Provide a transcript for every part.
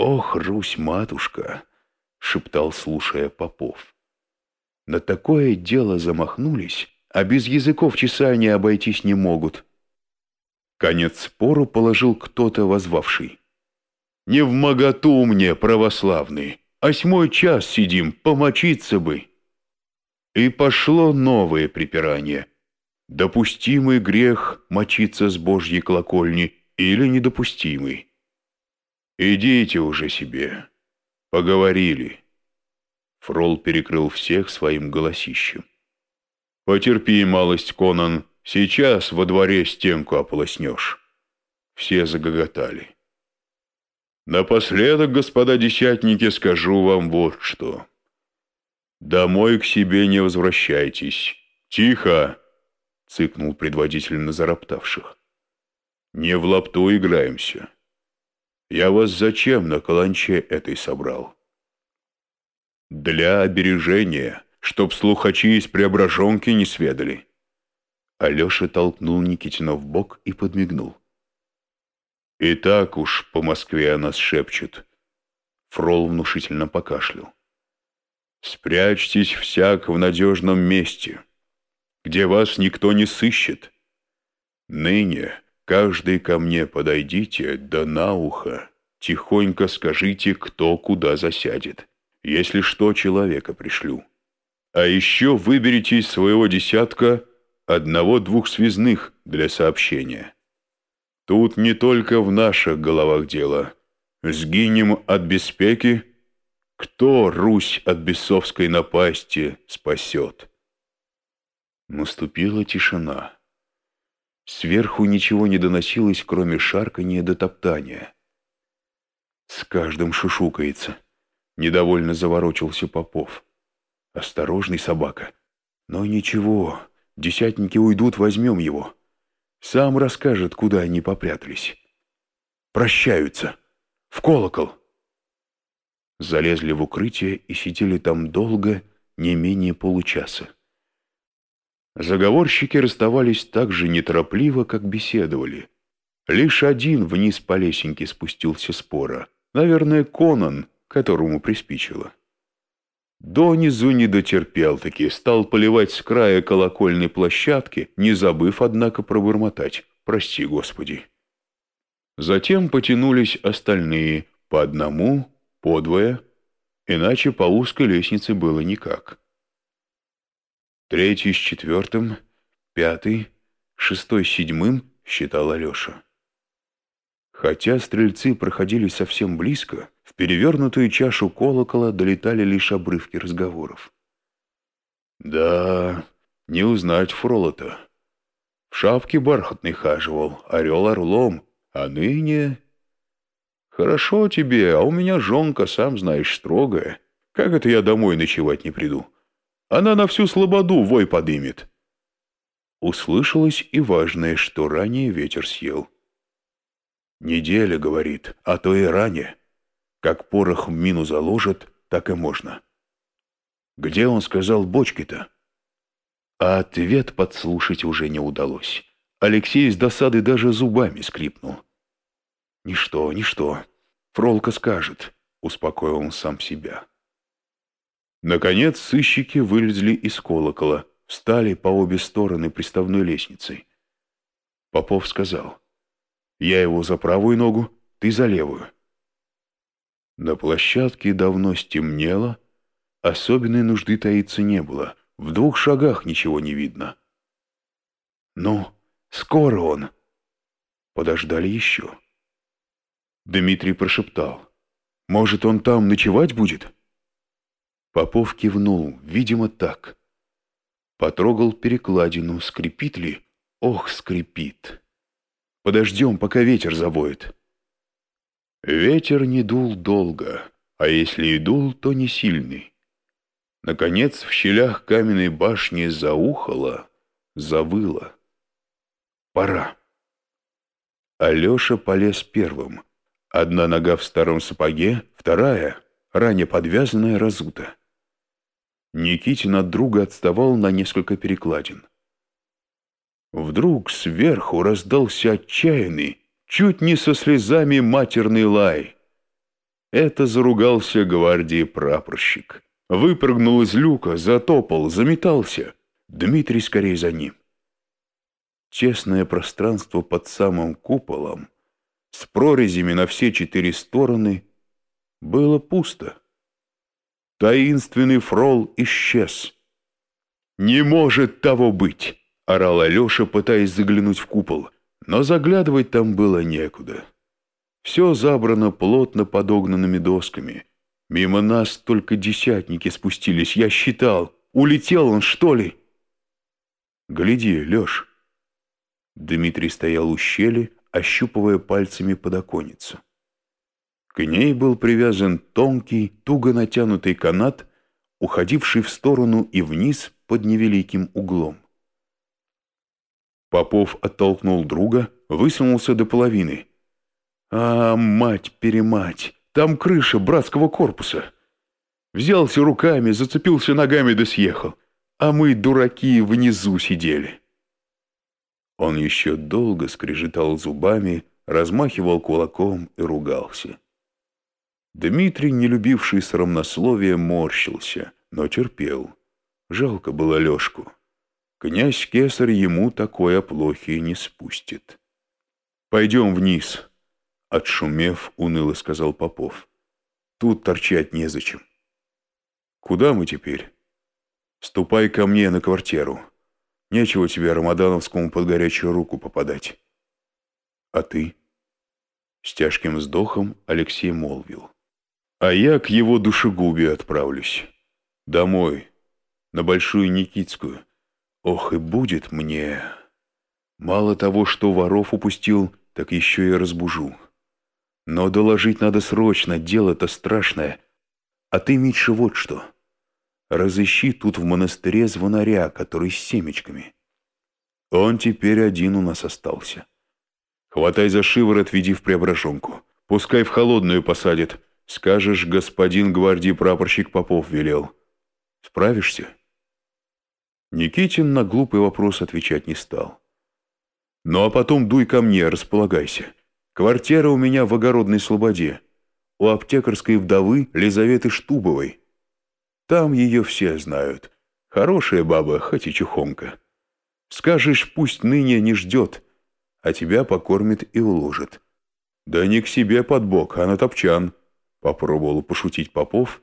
«Ох, Русь-матушка!» — шептал, слушая Попов. «На такое дело замахнулись, а без языков чесания обойтись не могут». Конец спору положил кто-то возвавший. «Не в моготу мне, православный, осьмой час сидим, помочиться бы». И пошло новое припирание. Допустимый грех мочиться с Божьей колокольни или недопустимый? Идите уже себе. Поговорили. Фрол перекрыл всех своим голосищем. Потерпи, малость, Конан, сейчас во дворе стенку ополоснешь. Все загоготали. Напоследок, господа десятники, скажу вам вот что. Домой к себе не возвращайтесь. Тихо, цыкнул предводитель на зароптавших. Не в лапту играемся. Я вас зачем на каланче этой собрал? Для обережения, чтоб слухачи из Преображенки не сведали. Алеша толкнул Никитина в бок и подмигнул. «И так уж по Москве о нас шепчут». Фрол внушительно покашлял. Спрячьтесь всяк в надежном месте, где вас никто не сыщет. Ныне каждый ко мне подойдите, да на ухо, тихонько скажите, кто куда засядет, если что, человека пришлю. А еще выберите из своего десятка одного-двух связных для сообщения. Тут не только в наших головах дело. Сгинем от беспеки — кто Русь от бесовской напасти спасет? Наступила тишина. Сверху ничего не доносилось, кроме шарканья до топтания. С каждым шушукается. Недовольно заворочился Попов. Осторожный собака. Но ничего, десятники уйдут, возьмем его. Сам расскажет, куда они попрятались. Прощаются. В колокол залезли в укрытие и сидели там долго, не менее получаса. Заговорщики расставались так же неторопливо, как беседовали. Лишь один вниз по лесенке спустился спора. Наверное, Конан, которому приспичило. Донизу не дотерпел-таки, стал поливать с края колокольной площадки, не забыв, однако, пробормотать «Прости, Господи». Затем потянулись остальные, по одному, подвое, иначе по узкой лестнице было никак. Третий с четвертым, пятый, шестой с седьмым считал Алеша. Хотя стрельцы проходили совсем близко, в перевернутую чашу колокола долетали лишь обрывки разговоров. Да, не узнать Фролота. В шапке бархатной хаживал, орел орлом, а ныне «Хорошо тебе, а у меня жонка, сам знаешь, строгая. Как это я домой ночевать не приду? Она на всю слободу вой подымет». Услышалось и важное, что ранее ветер съел. «Неделя, — говорит, — а то и ранее. Как порох в мину заложат, так и можно». «Где, он сказал, бочки-то?» А ответ подслушать уже не удалось. Алексей с досады даже зубами скрипнул. «Ничто, ничто. Фролка скажет», — успокоил он сам себя. Наконец сыщики вылезли из колокола, встали по обе стороны приставной лестницы. Попов сказал, «Я его за правую ногу, ты за левую». На площадке давно стемнело, особенной нужды таиться не было, в двух шагах ничего не видно. «Ну, скоро он!» Подождали еще. Дмитрий прошептал. «Может, он там ночевать будет?» Попов кивнул, видимо, так. Потрогал перекладину, скрипит ли? Ох, скрипит. Подождем, пока ветер завоет. Ветер не дул долго, а если и дул, то не сильный. Наконец в щелях каменной башни заухало, завыло. Пора. Алеша полез первым. Одна нога в старом сапоге, вторая, ранее подвязанная, разута. Никитин от друга отставал на несколько перекладин. Вдруг сверху раздался отчаянный, чуть не со слезами матерный лай. Это заругался гвардии прапорщик. Выпрыгнул из люка, затопал, заметался. Дмитрий скорее за ним. Тесное пространство под самым куполом, с прорезями на все четыре стороны, было пусто. Таинственный фрол исчез. «Не может того быть!» — орал Алеша, пытаясь заглянуть в купол. Но заглядывать там было некуда. Все забрано плотно подогнанными досками. Мимо нас только десятники спустились. Я считал. Улетел он, что ли? Гляди, Леш. Дмитрий стоял у щели, ощупывая пальцами подоконницу. К ней был привязан тонкий, туго натянутый канат, уходивший в сторону и вниз под невеликим углом. Попов оттолкнул друга, высунулся до половины. «А, мать-перемать, там крыша братского корпуса!» Взялся руками, зацепился ногами да съехал, а мы, дураки, внизу сидели. Он еще долго скрежетал зубами, размахивал кулаком и ругался. Дмитрий, не любивший срамнословия, морщился, но терпел. Жалко было Лешку. Князь Кесарь ему такой оплохи не спустит. «Пойдем вниз», — отшумев, уныло сказал Попов. «Тут торчать незачем». «Куда мы теперь?» «Ступай ко мне на квартиру. Нечего тебе Рамадановскому под горячую руку попадать». «А ты?» С тяжким вздохом Алексей молвил. «А я к его душегубе отправлюсь. Домой, на Большую Никитскую. Ох, и будет мне. Мало того, что воров упустил, так еще и разбужу. Но доложить надо срочно, дело-то страшное. А ты, Митша, вот что. Разыщи тут в монастыре звонаря, который с семечками. Он теперь один у нас остался. Хватай за шиворот, веди в преображенку. Пускай в холодную посадит. Скажешь, господин гвардии прапорщик Попов велел. Справишься?» Никитин на глупый вопрос отвечать не стал. «Ну а потом дуй ко мне, располагайся. Квартира у меня в огородной слободе, у аптекарской вдовы Лизаветы Штубовой. Там ее все знают. Хорошая баба, хоть и чухонка. Скажешь, пусть ныне не ждет, а тебя покормит и уложит. Да не к себе под бок, а на топчан», — попробовал пошутить Попов,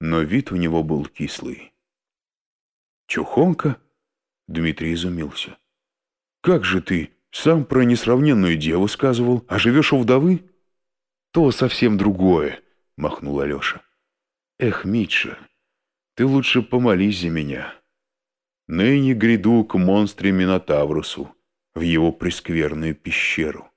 но вид у него был кислый. «Чухонка?» Дмитрий изумился. «Как же ты? Сам про несравненную деву сказывал, а живешь у вдовы?» «То совсем другое», — махнул Алеша. «Эх, Митша, ты лучше помолись за меня. Ныне гряду к монстре Минотаврусу в его прескверную пещеру.